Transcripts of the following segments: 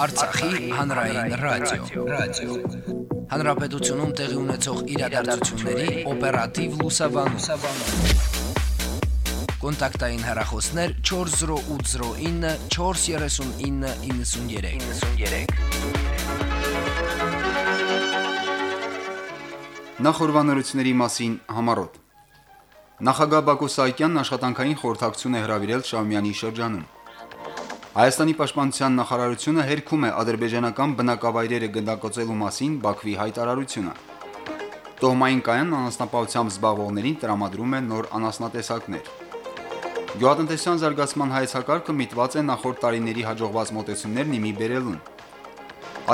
Արցախի հանրային ռադիո, ռադիո։ Հանրապետությունում տեղի ունեցող իրադարձությունների օպերատիվ լուսաբանում։ Կոնտակտային հեռախոսներ 40809 43993։ 93։ Նախորbanությունների մասին համարոտ։ Նախագահ Բակո Սահակյանն աշխատանքային խորհրդակցություն է հրավիրել Շամյանի շրջանում։ Հայաստանի պաշտպանության նախարարությունը հերքում է ադրբեջանական բնակավայրերը գնդակոծելու մասին Բաքվի հայտարարությունը։ Տոհմային կայանն անասնապահությամբ զբաղվողներին տրամադրում է նոր անասնատեսակներ։ Գյուղատնտեսության զարգացման հայեցակարգը միտված է նախորդ տարիների հաջողված մոտեցումներն իմի բերելուն։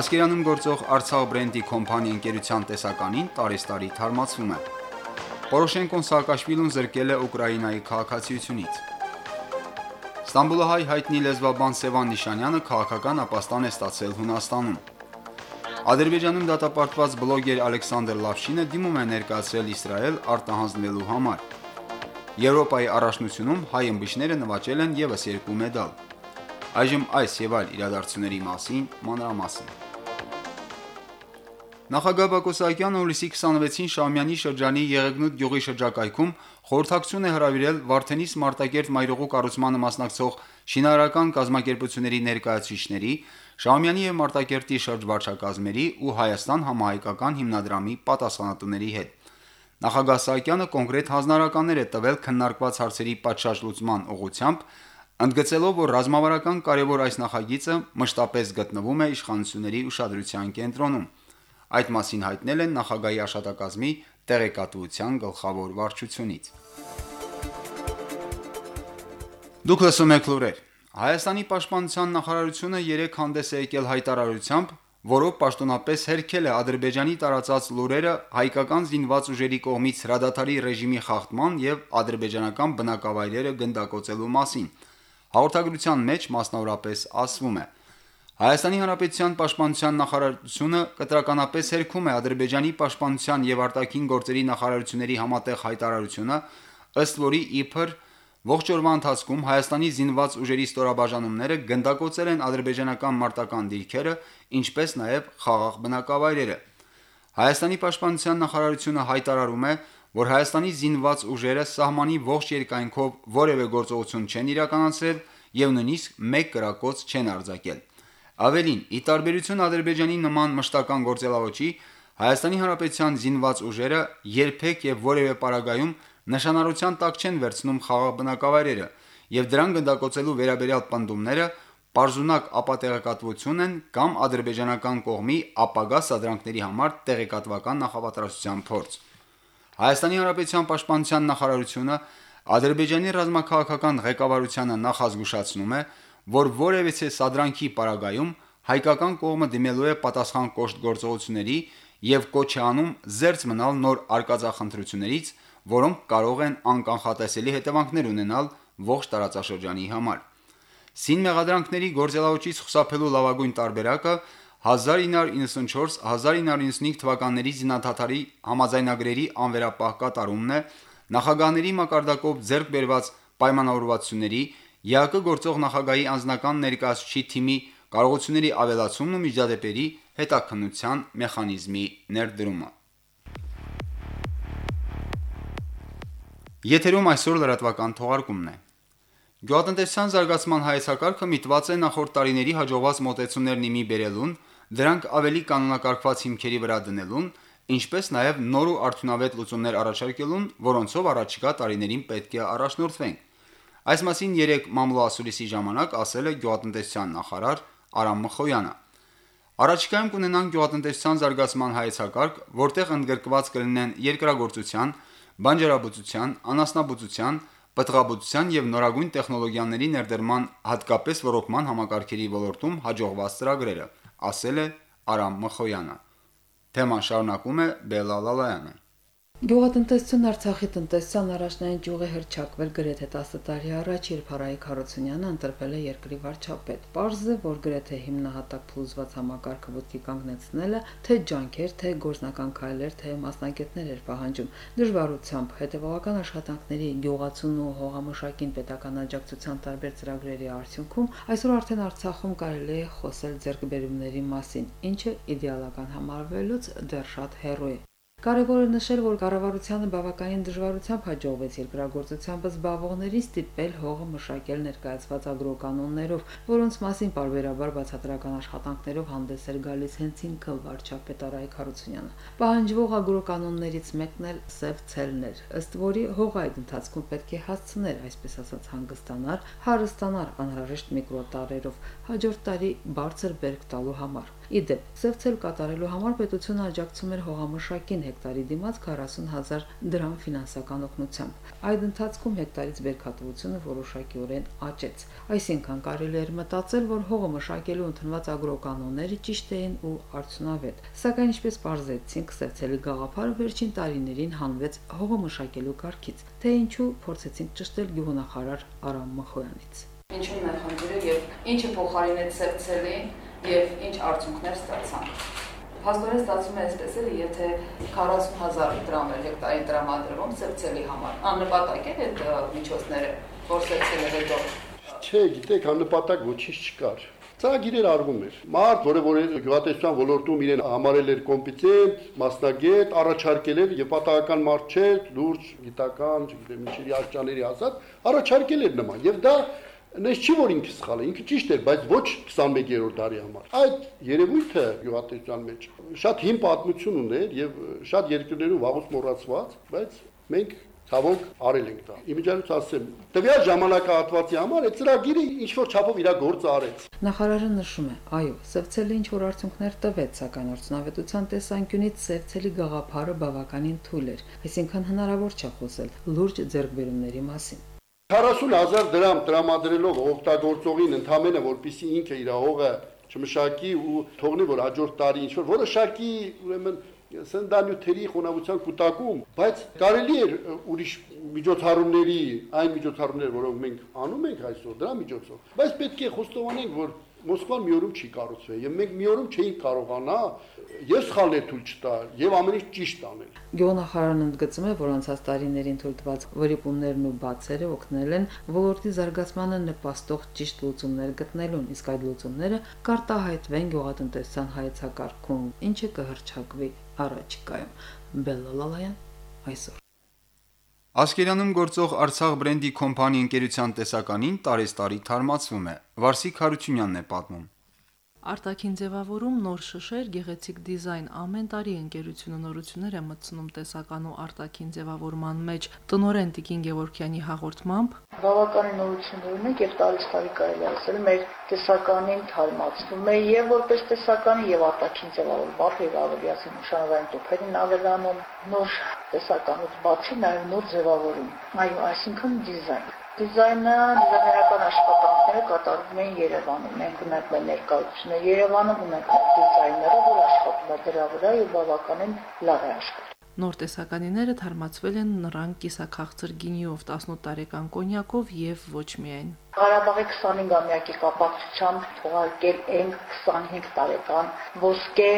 Ասկերանում գործող Արցախ բրենդի կոմպանիա ընկերության տեսականին տարեստարի թարմացվում է։ Պորոշենկոն Սաակաշվիլուն զրկել է Ուկրաինայի քաղաքացիությունից։ Ստամբուլահայ հայտնի լեզվաբան Սևան Նիշանյանը քաղաքական ապաստան է ստացել Հունաստանում։ Ադրբեջանում դատապարտված բլոգեր Ալեքսանդր Լավշինը դիմում է ներկայացրել Իսրայել արտահանձնվելու համար։ Եվրոպայի առաջնությունում հայ ըմբիշները նվաճել են եւս երկու մեդալ։ Այժմ այս եւ այլ իրադարձությունների մասին մանրամասն։ Նախագահ Բակո Սահակյանը հուլիսի 26-ին Շամյանի շրջանի Եղեգնուտ գյուղի շրջակայքում խորհրդակցություն է հրավիրել Վարդենիս Մարտակերտ մայրուղու կառուցմանը մասնակցող շինարարական կազմակերպությունների ներկայացուցիչների, Շամյանի եւ Մարտակերտի շրջվարչակազմերի ու Հայաստան համահայկական հիմնադրամի պատասխանատուների հետ։ Նախագահ Սահակյանը կոնկրետ հանձնարարականներ է տվել քննարկված հարցերի պատշաճ լուծման ուղղությամբ, ընդգծելով, որ ռազմավարական կարևոր այս նախագիծը մշտապես գտնվում է իշխանությունների ուշադրության կենտրոնում։ Այդ մասին հայտնել են նախագահի աշտակազմի տեղեկատվության գլխավոր վարչությունից։ Դուք լսում եք լուրեր։ Հայաստանի պաշտպանության նախարարությունը երեք հանդես է եկել հայտարարությամբ, որով պաշտոնապես հերքել է Ադրբեջանի տարածած լուրերը հայկական զինված ուժերի կողմից հրադադարի ռեժիմի խախտման եւ ադրբեջանական բնակավայրերը գնդակոծելու մասին։ Հաղորդագրության մեջ մասնավորապես ասվում է. Հայաստանի Հանրապետության պաշտպանության նախարարությունը կտրականապես հերքում է Ադրբեջանի պաշտպանության եւ արտաքին գործերի նախարարությունների համատեղ հայտարարությունը, ըստ որի իբր ողջ օրվա ընթացքում Հայաստանի զինված ուժերի ստորաբաժանումները գնդակոծել են ադրբեջանական մարտական դիրքերը, ինչպես նաեւ խաղաղ բնակավայրերը։ Հայաստանի պաշտպանության նախարարությունը հայտարարում է, որ Հայաստանի զինված ուժերը սահմանի ողջ երկայնքով որևէ գործողություն չեն իրականացրել եւ նույնիսկ մեկ կրակոց չեն արձակել։ Ավելին, ի տարբերություն Ադրբեջանի նման մշտական գործելավոճի, Հայաստանի Հանրապետության զինված ուժերը երբեք եւ որևէ պարագայում նշանառության տակ չեն վերցնում խաղաղ բնակավայրերը, եւ դրան գնդակոծելու վերաբերյալ պնդումները պարզունակ ապատեղեկատվություն են կամ ադրբեջանական կողմի ապագա սադրանքների համար տեղեկատվական նախապատրաստության փորձ։ Հայաստանի Հանրապետության պաշտպանության նախարարությունը Ադրբեջանի ռազմաքաղաքական ղեկավարությանը նախազգուշացնում է, որ որևէ սադրանքի պարագայում հայկական կողմը դիմելու է պատասխան կոշտ գործողությունների եւ կոչ է անում զերծ մնալ նոր արկածախնդրություններից, որոնք կարող են անկանխատեսելի հետևանքներ ունենալ ողջ տարածաշրջանի համար։ Սին մեղադրանքների գործելավոճից խուսափելու լավագույն տարբերակը 1994-1995 թվականների զինադատարի համաձայնագրերի անվերապահ կատարումն է, նախագահների մակարդակով ձեռք բերված պայմանավորվածությունների, ԵԱԿ գործող նախագահի անձնական ներկայացուցչի թիմի կարողությունների ավելացումն ու միջադեպերի հետաքննության մեխանիզմի ներդրումը։ Եթերում այսօր լրատվական թողարկումն է։ Գյուղատնտեսության զարգացման հայեցակարգը միտված է նախորդ տարիների հաջողված մոտեցումներն իմի բերելուն, դրանք ավելի կանոնակարգված հիմքերի վրա դնելուն, ինչպես նաև նոր ու արդյունավետ լուծումներ առաջարկելուն, որոնցով առաջիկա տարիներին պետք է առաջնորդվենք։ Այս մասին 3 մամլոասուլիսի ժամանակ ասել է գյուղատնտեսության նախարար Արամ Մխոյանը։ Առաջիկայում կունենան գյուղատնտեսության զարգացման հայեցակարգ, որտեղ ընդգրկված կլինեն երկրագործության, բանջարաբուծության, անասնաբուծության, պտղաբուծության եւ նորագույն տեխնոլոգիաների ներդրման հատկապես ռոռոկման համակարգերի ոլորտում հաջողված ծրագրերը, ասել է Արամ Մխոյանը։ Թեման շարունակում է Բելալալայանը։ Գյուղատնտեսություն Արցախի տնտեսության առաջնային ճյուղը հրճակվել գրեթե 10 տարի առաջ, երբ Հարայիկ Հարությունյանը ընտրվել է երկրի վարչապետ։ Պարզ է, որ գրեթե հիմնահատակ փլուզված համակարգը ոտքի կանգնեցնելը թե ջանքեր, թե գործնական քայլեր, թե մասնագետներ էր պահանջում դժվարությամբ հետևողական աշխատանքների գյուղացուն ու հողամշակին պետական աջակցության տարբեր ծրագրերի արդյունքում այսօր արդեն Արցախում կարելի է խոսել ձեռքբերումների մասին, ինչը իդեալական համարվելուց դեռ շատ հեռու է։ Կարևոր է նշել, որ կառավարությանը բավականին դժվարությամբ հաջողվեց երկրագործությամբ զբաղվողներին ստիպել հողը մշակել ներկայացված ագրոկանոններով, որոնց մասին բարբերաբար բացատրական աշխատանքներով հանդես էր գալիս հենց ինքը վարչապետ Արայք Հարությունյանը։ Պահանջվող ագրոկանոններից մեկն էլ սև ցելներ, ըստ որի հողը այդ ընթացքում պետք է հասցներ, այսպես ասած, հանգստանար, հարստանար անհրաժեշտ միկրոտարերով, հաջորդ տարի բարձր բերք տալու համար։ Իդեպ, սևցել կատարելու համար պետությունը աջակցում էր հողամշակին հեկտարի դիմաց 40000 դրամ ֆինանսական օգնությամբ։ Այդ ընթացքում հեկտարից բերքատվությունը որոշակիորեն աճեց։ Այսինքն կարելի էր մտածել, որ հողը մշակելու ընդունված ագրոկանոնները ճիշտ էին ու արդյունավետ։ Սակայն ինչպես ողջեցինք, սևցելի գաղափարը վերջին տարիներին հանվեց հողը մշակելու կարգից։ Թե ինչու փորձեցինք ճշտել գյուղնախարար Արամ Մխոյանից։ Ինչու՞ն է խնդիրը եւ ինչը փոխարինեց սևցելին եւ ինչ արդյունքներ ստացան։ Փաստորեն ստացվում է այսպես էլ, եթե 40000 դրամ է հեկտարի տրամադրվում սերցելի համար, աննպատակ է այդ միջոցները, որ սերցելը հետո։ Չէ, գիտեք, աննպատակ ոչինչ չկար։ Ծրագիրեր արվում էր։ Մարդ, որը որ գյուղատնտեսության ոլորտում իրեն համարել էր կոմպետենտ, մասնագետ, առաջարկել էր եւ պատահական մարդ չէ, լուրջ գիտական, չգիտեմ, ինչի աշճաների ասած, առաջարկել էր նման։ Եվ դա Նես չի որ ինքը սխալ է, ինքը ճիշտ էր, բայց ոչ 21-րդ դարի համար։ Այդ երևույթը գյուղատնտեսության մեջ շատ հին պատմություն ուներ եւ շատ երկրներում վաղուց մոռացված, բայց մենք ցավոք արել ենք դա։ Իմիջիայլոց ասեմ, տվյալ ժամանակահատվածի համար այդ ծրագիրը ինչ որ չափով իր գործը արեց։ Նախարարը նշում է, այո, Սևցելը ինչ որ արդյունքներ տվեց, սակայն արդյունավետության տեսանկյունից Սևցելի գաղափարը բավականին թույլ էր, այսինքն հնարավոր չէ խոսել լուրջ ձեռքբերումների մասին։ 40000 դրամ տրամադրելով օգտագործողին ընդամենը որպիսի ինքը իր հողը չմշակի ու թողնի որ հաջորդ տարի ինչ որ որոշակի ուրեմն սնդանյութերի խոնավության կൂട്ടակում, բայց կարելի էր ուրիշ միջոցառումների, այն միջոցառումներ, որոնք մենք անում ենք այսօր դրա միջոցով, բայց պետք է խոստովանենք, որ Մոսկվան մի օրում չի կառուցվել եւ մենք մի օրում չէինք կարողանա եւ սխալներ թույլ չտալ եւ ամեն ինչ ճիշտ անել։ Գյուղնախարարն ընդգծում է, որ անցած տարիներին թույլ տված վրիպումներն ու բացերը օգնել են ոլորտի զարգացմանը նպաստող ճիշտ լուծումներ գտնելուն, իսկ այդ լուծումները կարտահայտվեն գյուղատնտեսության հայեցակարգում, ինչը կհրճակվի առաջիկայում։ Բելլալալայան այսօր Ասկերանում գործող Արցախ բրենդի կոմպանիի ընկերության տեսականին տարեստարի թարմացվում է։ Վարսիկ Հարությունյանն է պատմում։ Արտաքին ձևավորում նոր շշեր, գեղեցիկ դիզայն ամեն տարի ընկերությունը նորություններ է մտցնում տեսական ու արտաքին ձևավորման մեջ։ Տնորեն Տիկին Գևորքյանի հաղորդմամբ. Բավականին նորություններ ունենք եւ տարից տարի կարելի ասել մեր տեսականին թարմացվում է եւ որպես տեսականի եւ արտաքին ձևավորում եւ ավելի ասեմ նշանային տոփերին ավելանում նոր տեսականուց բացի նաեւ նոր ձևավորում։ Այո, այսինքն դիզայն Դիզայնը, դիզայներական աշխատանքները կատարվում են Երևանում։ Մենք ունենք ներկայությունը Երևանում, ունենք դիզայները, որ աշխատում է դրա վրա եւ բավականին լավ է աշխատում։ Նոր տեսականիները թարմացվել են նրան կիսաքաղցր գինիով 18 տարեկան կոնյակով եւ ոչ միայն։ Ղարաբաղի 25-ամյակի կապակցությամբ թողարկել ենք 25 տարեկան ոսկե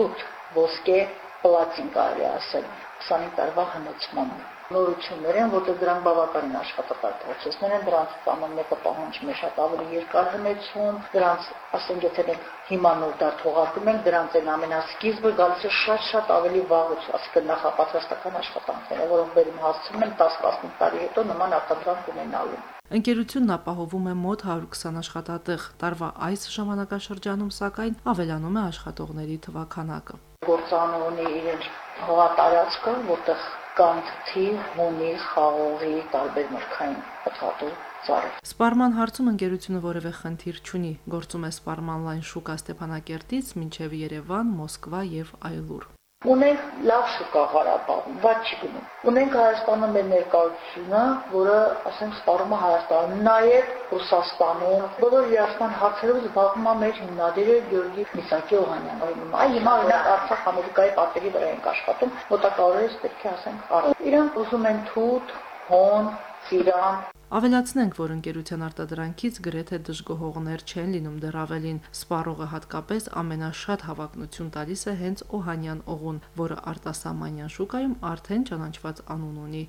թութ, ոսկե պլատին կարելի ասել 25 տարվա հնոցմամբ նորություններ են, որտեղ դրանք բավականին աշխատատար process-ներ են, դրանց ամեն մեկը պահանջում է շատ ավելի երկար հնեցում, դրանց, ասենք, եթե մենք հիմա նոր դա թողարկում ենք, դրանց այն ամենասկիզբը գալիս է շատ-շատ ավելի վաղուց, ասենք նախապատրաստական աշխատանքները, որոնք բերում հասցնում են 10-15 տարի հետո նման արտադրանք ունենալու։ Ընկերությունն ապահովում է մոտ 120 աշխատատեղ։ Տարվա այս ժամանակաշրջանում սակայն ավելանում է աշխատողների թվականակը։ Գործանը ունի իրենց հողատարածքը, որտեղ կան թի, հունի, խաղողի, տարբեր մրգային պտղատու ծառեր։ Սպարման հարցում ընկերությունը որևէ խնդիր չունի։ Գործում է սպարման լայն շուկա Ստեփանակերտից մինչև Երևան, Մոսկվա եւ այլուր։ Ունենք լավ շուկա Ղարաբաղում, ված չի գնում։ Ունենք Հայաստանը մեր ներկայությունը, որը, ասենք, սպառում է Հայաստանը, նաև Ռուսաստանում։ Բոլոր իրացման հարցերով զբաղվում է մեր հիմնադիրը Գյորգի Միսակի Օհանյանը։ Այ հիմա օրինակ Արցախ Ամերիկայի պատերի վրա ենք աշխատում, մոտակարորից պետք է ասենք, իրանք ուզում են թութ, հոն, ծիրան, Ավելացնենք, որ ընկերության արտադրանքից գրեթե դժգոհողներ չեն լինում դեռ ավելին։ Սպառողը հատկապես ամենաշատ հավակնություն տալիս է հենց Օհանյան օղուն, որը արտասահմանյան շուկայում արդեն ճանաչված անուն ունի։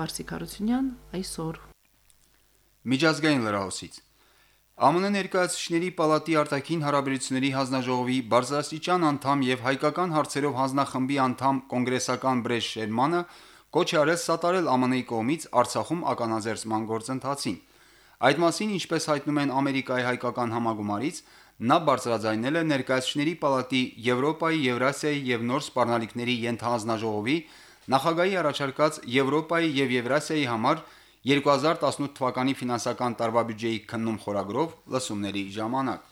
Վարսիկ Հարությունյան այսօր։ Միջազգային լրահոսից ԱՄՆ ներկայացուցիչների պալատի արտաքին հարաբերությունների հանձնաժողովի բարձրաստիճան անդամ եւ հայկական հարցերով հանձնախմբի անդամ կոնգրեսական Բրեժ Շերմանը կոչ է արել սատարել ԱՄՆ-ի կողմից Արցախում ականաձերծման գործընթացին։ Այդ մասին, ինչպես հայտնում են Ամերիկայի հայկական համագումարից, նա բարձրաձայնել է ներկայացուցիչների պալատի Եվրոպայի, Եվրասիայի եւ նոր սպառնալիքների ենթահանձնաժողովի նախագահի առաջարկած Եվրոպայի եւ Եվրասիայի համար 2018 թվականի ֆինանսական տարվա բյուջեի քննում խորագրով լսումների ժամանակ։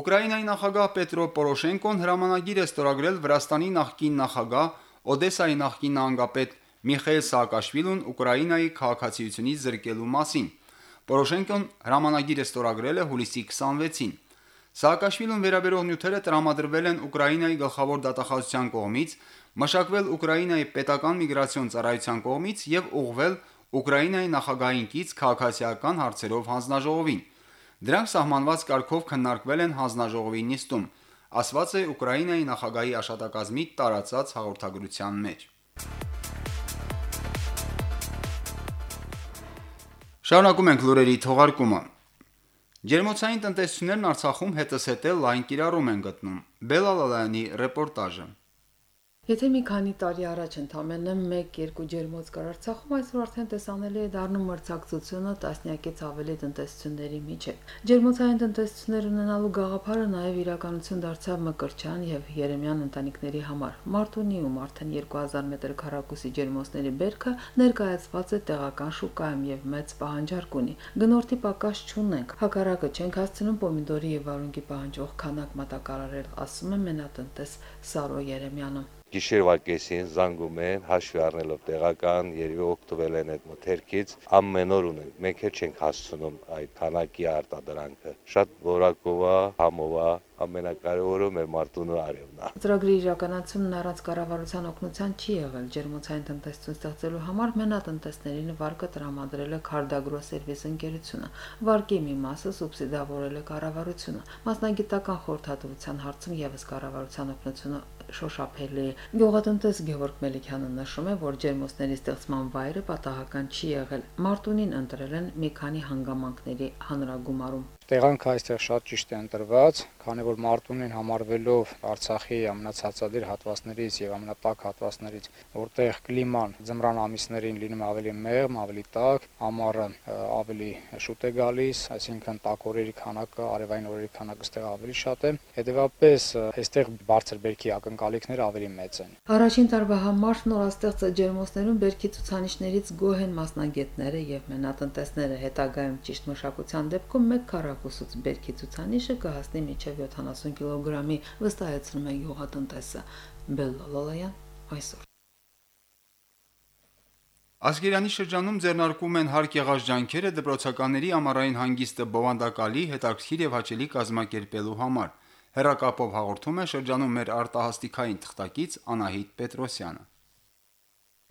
Ուկրաինայի նախագահ Պետրո Պորոշենկոն հրամանագիր է ստորագրել Վրաստանի նախկին նախագահ Օդեսայի նախկին նահանգապետ Միխայել Սաակաշվիլուն Ուկրաինայի քաղաքացիությունից զրկելու մասին։ Պորոշենկոն հրամանագիր է ստորագրել է հուլիսի 26-ին։ Սաակաշվիլուն վերաբերող նյութերը տրամադրվել են Ուկրաինայի գլխավոր դատախազության կողմից, մշակվել Ուկրաինայի պետական միգրացիոն ծառայության կողմից եւ ուղղվել Ուկրաինայի նախագահային կից քաղաքացիական հարցերով հանձնաժողովին։ Դրանք սահմանված կարգով քննարկվել են հանձնաժողովի նիստում ասված է Ուկրաինայի նախագահի աշտակազմի տարածած հաղորդագրության մեջ։ Շարունակում ենք լուրերի թողարկումը։ Ջերմոցային տնտեսություններն Արցախում հետսհետել լայն կիրառում են գտնում։ Բելալալյանի ռեպորտաժը։ Եթե մի քանի տարի առաջ ընդամենը 1-2 ջերմոց կար Արցախում, այսօր արդեն տեսանելի է դառնում մրցակցությունը տասնյակից ավելի տնտեսությունների միջև։ Ջերմոցային տնտեսություններ ունենալու գաղափարը նաև իրականություն դարձավ Մկրչյան եւ Երեմյան ընտանիքների համար։ Մարտունիում արդեն 2000 մետր քառակուսի ջերմոցների բերքը ներկայացված է տեղական շուկայում եւ մեծ պահանջարկ ունի։ Գնորդի պակաս չունենք։ Հակառակը չենք հասցնում պոմիդորի եւ վարունգի պահանջող քանակ մատակարարել, ասում է մենատնտես Սարո Երեմյանը գիշերվա կեսին զանգում են, հաշվի առնելով տեղական, երևի օգտվել են այդ մթերքից, ամեն օր ունեն։ Մենք էլ չենք հասցնում այդ քանակի արտադրանքը։ Շատ որակով է, համով է, ամենակարևորը մեր մարտունու արևն է։ Ծրագրի իրականացումն առանց կառավարության օգնության չի եղել։ Ջերմոցային տնտեսություն ստեղծելու համար մենատնտեսներին վարկը տրամադրել է Քարդագրո սերվիս ընկերությունը։ Վարկի մի մասը սուբսիդավորել է կառավարությունը։ Մասնագիտական խորհրդատվության հարցում եւս կառավարության օգնությունը շոշափելի է։ Գյուղատնտես Գևորգ Մելիքյանը նշում է, որ ջերմոցների ստեղծման վայրը պատահական չի եղել։ Մարտունին ընտրել են մի քանի հանգամանքների հանրագումարում։ Տեղանքը այստեղ շատ ճիշտ է ընտրված, քանի որ Մարտունին համարվելով Արցախի ամենացածադիր հատվածներից եւ ամենատակ հատվածներից, որտեղ կլիման ձմռան ամիսներին լինում ավելի մեղմ, ավելի տաք, ամառը ավելի շուտ է գալիս, այսինքն տաք օրերի քանակը, արևային օրերի քանակը ստեղ ավելի շատ է։ Հետևաբար այստեղ բարձր բերքի ակնկալիքները ավելի մեծ են։ Առաջին տարվա համար նորաստեղծ ջերմոցներում բերքի ցուցանիշներից գոհ են մասնագետները եւ մենատնտեսները հետագայում ճիշտ մշակության դեպքում 1 քառակ ուսուց բերքի ցուցանիշը կհասնի մինչև 70 կիլոգրամի, վստահեցնում է յուղատնտեսը Բելլալալայան այսօր։ Ասկերանի շրջանում ձեռնարկում են հարկ եղած ջանքերը դպրոցականների ամառային հանգիստը բովանդակալի, հետաքրքիր եւ հաճելի կազմակերպելու համար։ Հերակապով հաղորդում է շրջանում մեր արտահասթիկային թղթակից Անահիտ Պետրոսյանը։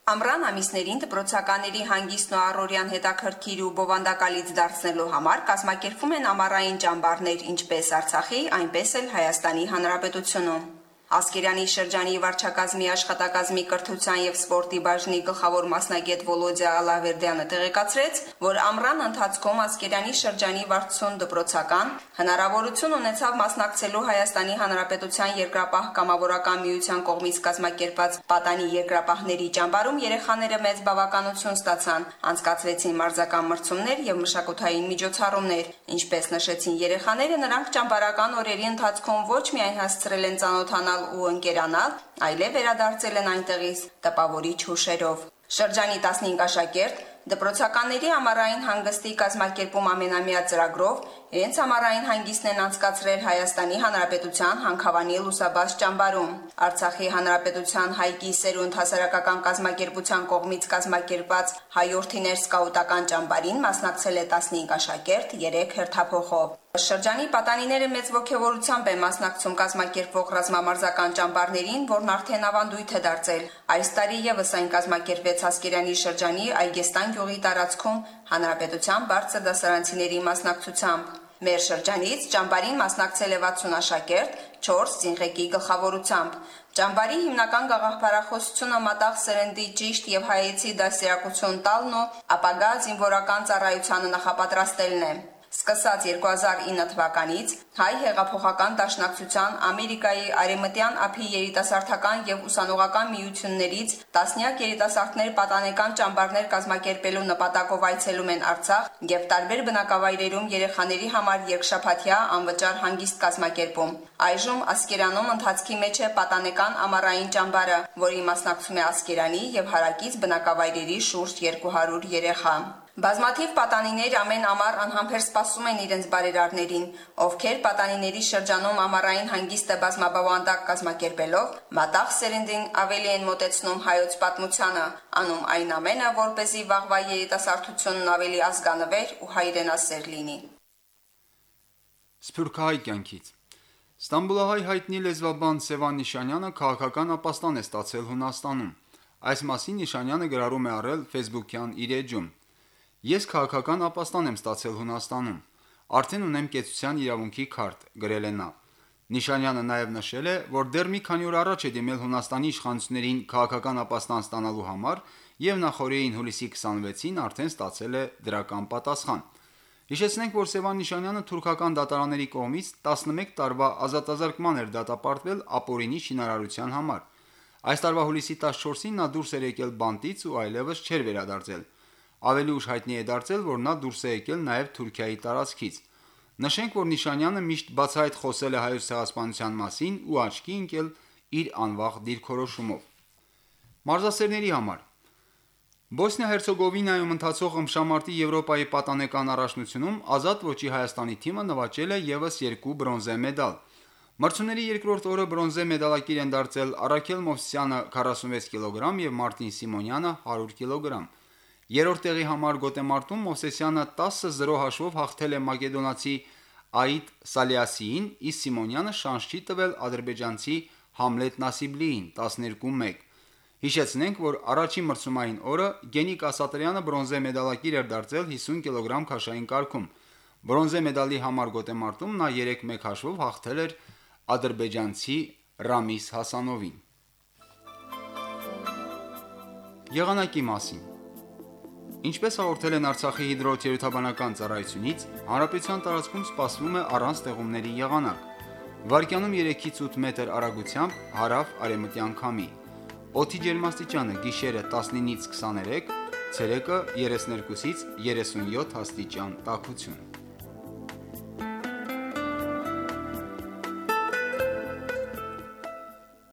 Ամռան ամիսներին դպրոցականների հանգիստն ու առօրյան հետաքրքիր ու բովանդակալից դարձնելու համար կազմակերպվում են ամառային ճամբարներ ինչպես Արցախի, այնպես էլ Հայաստանի Հանրապետությունում։ Ասկերյանի շրջանի վարչակազմի աշխատակազմի կրթության եւ սպորտի բաժնի գլխավոր մասնագետ Վոլոդիա Ալավերդյանը տեղեկացրեց, որ ամռան ընթացքում Ասկերյանի շրջանի 60 դպրոցական հնարավորություն ունեցավ մասնակցելու Հայաստանի Հանրապետության երկրապահ կամավորական միության կողմից կազմակերպված պատանի երկրապահների ճամբարում երեխաները մեծ բավականություն ստացան, անցկացվեցին մարզական մրցումներ եւ մշակութային միջոցառումներ, ինչպես նշեցին երեխաները, նրանք ճամբարական օրերի ընթացքում ոչ միայն հասցրել են ծանոթանալ զբաղանալ ու ընկերանալ, այլև վերադարձել են այնտեղից տպավորիչ հուշերով։ Շրջանի 15 աշակերտ դպրոցականների ամառային հանգստի կազմակերպում ամենամյա ծրագրով Իրենց համառային հանգիստն են անցկացրել Հայաստանի Հանրապետության Հանքավանի Լուսաբաց ճամբարում։ Արցախի Հանրապետության Հայկի Սերունդ հասարակական կազմակերպության կողմից կազմակերպած հայորդիներ սկաուտական ճամբարին մասնակցել է 15 աշակերտ 3 հերթափոխով։ Շրջանի պատանիները մեծ ողջավորությամբ են մասնակցում կազմակերպվող ռազմամարզական ճամբարներին, որն արդեն ավանդույթ է դարձել։ Այս տարի եւս այն կազմակերպվեց Հասկերանի շրջանի Այգեստան գյուղի տարածքում հանրապետության բարձր դասարանցիների մասնակցությամբ։ Մեր շրջանից ճամբարին մասնակցել է 60 աշակերտ 4 զինղեկի գլխավորությամբ։ Ճամբարի հիմնական գաղափարախոսությունը մտաղ սերնդի ճիշտ եւ հայեցի դասերակցություն տալն ու ապագա զինվորական ծառայությանը նախապատրաստելն է։ Սկսած 2009 թվականից հայ հեղափոխական դաշնակցության Ամերիկայի Արեմտյան ափի երիտասարդական եւ ուսանողական միություններից տասնյակ երիտասարդներ պատանեկան ճամբարներ կազմակերպելու նպատակով այցելում են Արցախ եւ տարբեր բնակավայրերում երեխաների համար երկշաբաթյա անվճար հանգիստ կազմակերպում։ Այժմ Ասկերանում ընթացքի մեջ է պատանեկան ամառային ճամբարը, որի մասնակցում է Ասկերանի եւ հարակից բնակավայրերի շուրջ 200 երեխա։ Բազմաթիվ պատանիներ ամեն ամառ անհամբեր սպասում են իրենց բարերարներին, ովքեր պատանիների շրջանում ամառային հանգիստը բազմաբավանդակ կազմակերպելով մատաղ սերնդին ավելի են մոտեցնում հայոց պատմությանը, անում այն ամենը, որ เป զի վաղվա երիտասարդությունն ավելի ազգանվեր ու հայրենասեր լինի։ Սփյուռքահայ կյանքից Ստամբուլահայ հայտնի լեզվաբան Սևան Նիշանյանը քաղաքական ապաստան է ստացել Հունաստանում։ Այս մասին Նիշանյանը գրառում է արել Facebook-յան իր էջում։ Ես քաղաքական ապաստան եմ ստացել Հունաստանում։ Արդեն ունեմ կեցության իրավունքի քարտ, գրել է նա։ Նիշանյանը նաև նշել է, որ դեռ մի քանի օր առաջ է դիմել Հունաստանի իշխանություններին քաղաքական ապաստան ստանալու համար եւ նախորդին հուլիսի 26-ին արդեն ստացել է դրական պատասխան։ Հիշեցնենք, որ Սևան Նիշանյանը թուրքական դատարանների կողմից 11 տարվա ազատազրկման էր դատապարտվել ապօրինի շինարարության համար։ Այս տարվա հուլիսի 14-ին նա դուրս էր եկել բանտից ու այլևս չէր վերադարձել։ Ավելի ուշ հայտնի է դարձել, որ նա դուրս է եկել նաև Թուրքիայի տարածքից։ Նշենք, որ Նիշանյանը միշտ բացահայտ խոսել է հայոց ցեղասպանության մասին ու աչքի ընկել իր անվաղ դիրքորոշումով։ Մարզասերների համար. Բոսնիա-Հերցեգովինայում ընթացող ըմբշամարտի Եվրոպայի պատանեկան առաջնությունում ազատ ոչի Հայաստանի թիմը նվաճել է եւս երկու բրոնզե մեդալ։ Մրցումների երկրորդ օրը բրոնզե մեդալակիր են դարձել Արաքել Մովսյանը 46 կիլոգրամ եւ Մարտին Սիմոնյանը 100 կիլոգրամ։ Երրորդ տեղի համար գոտեմարտում Մովսեսյանը 10-0 հաշվով հաղթել է մակեդոնացի Աիդ Սալիասիին, իսկ Սիմոնյանը շանս չի տվել ադրբեջանցի Համլետ Նասիբլիին 12-1։ Հիշեցնենք, որ առաջին մրցումային օրը Գենիկ Ասատրյանը բրոնզե մեդալակիր էր դարձել 50 կիլոգրամ քաշային կարգում։ Բրոնզե մեդալի համար գոտեմարտում նա 3-1 հաշվով հաղթել էր ադրբեջանցի Ռամիս Հասանովին։ Եղանակի մասին Ինչպես հաղորդել են Արցախի հիդրոթերապևտաբանական ծառայությունից, հանրապետության տարածքում սպասվում է առանց տեղումների եղանակ։ Վարկյանում 3-ից 8 մետր արագությամբ հարավ արևմտյան քամի։ Օդի ջերմաստիճանը՝ գիշերը 19-ից 23, ցերեկը 32-ից 37 աստիճան տաքություն։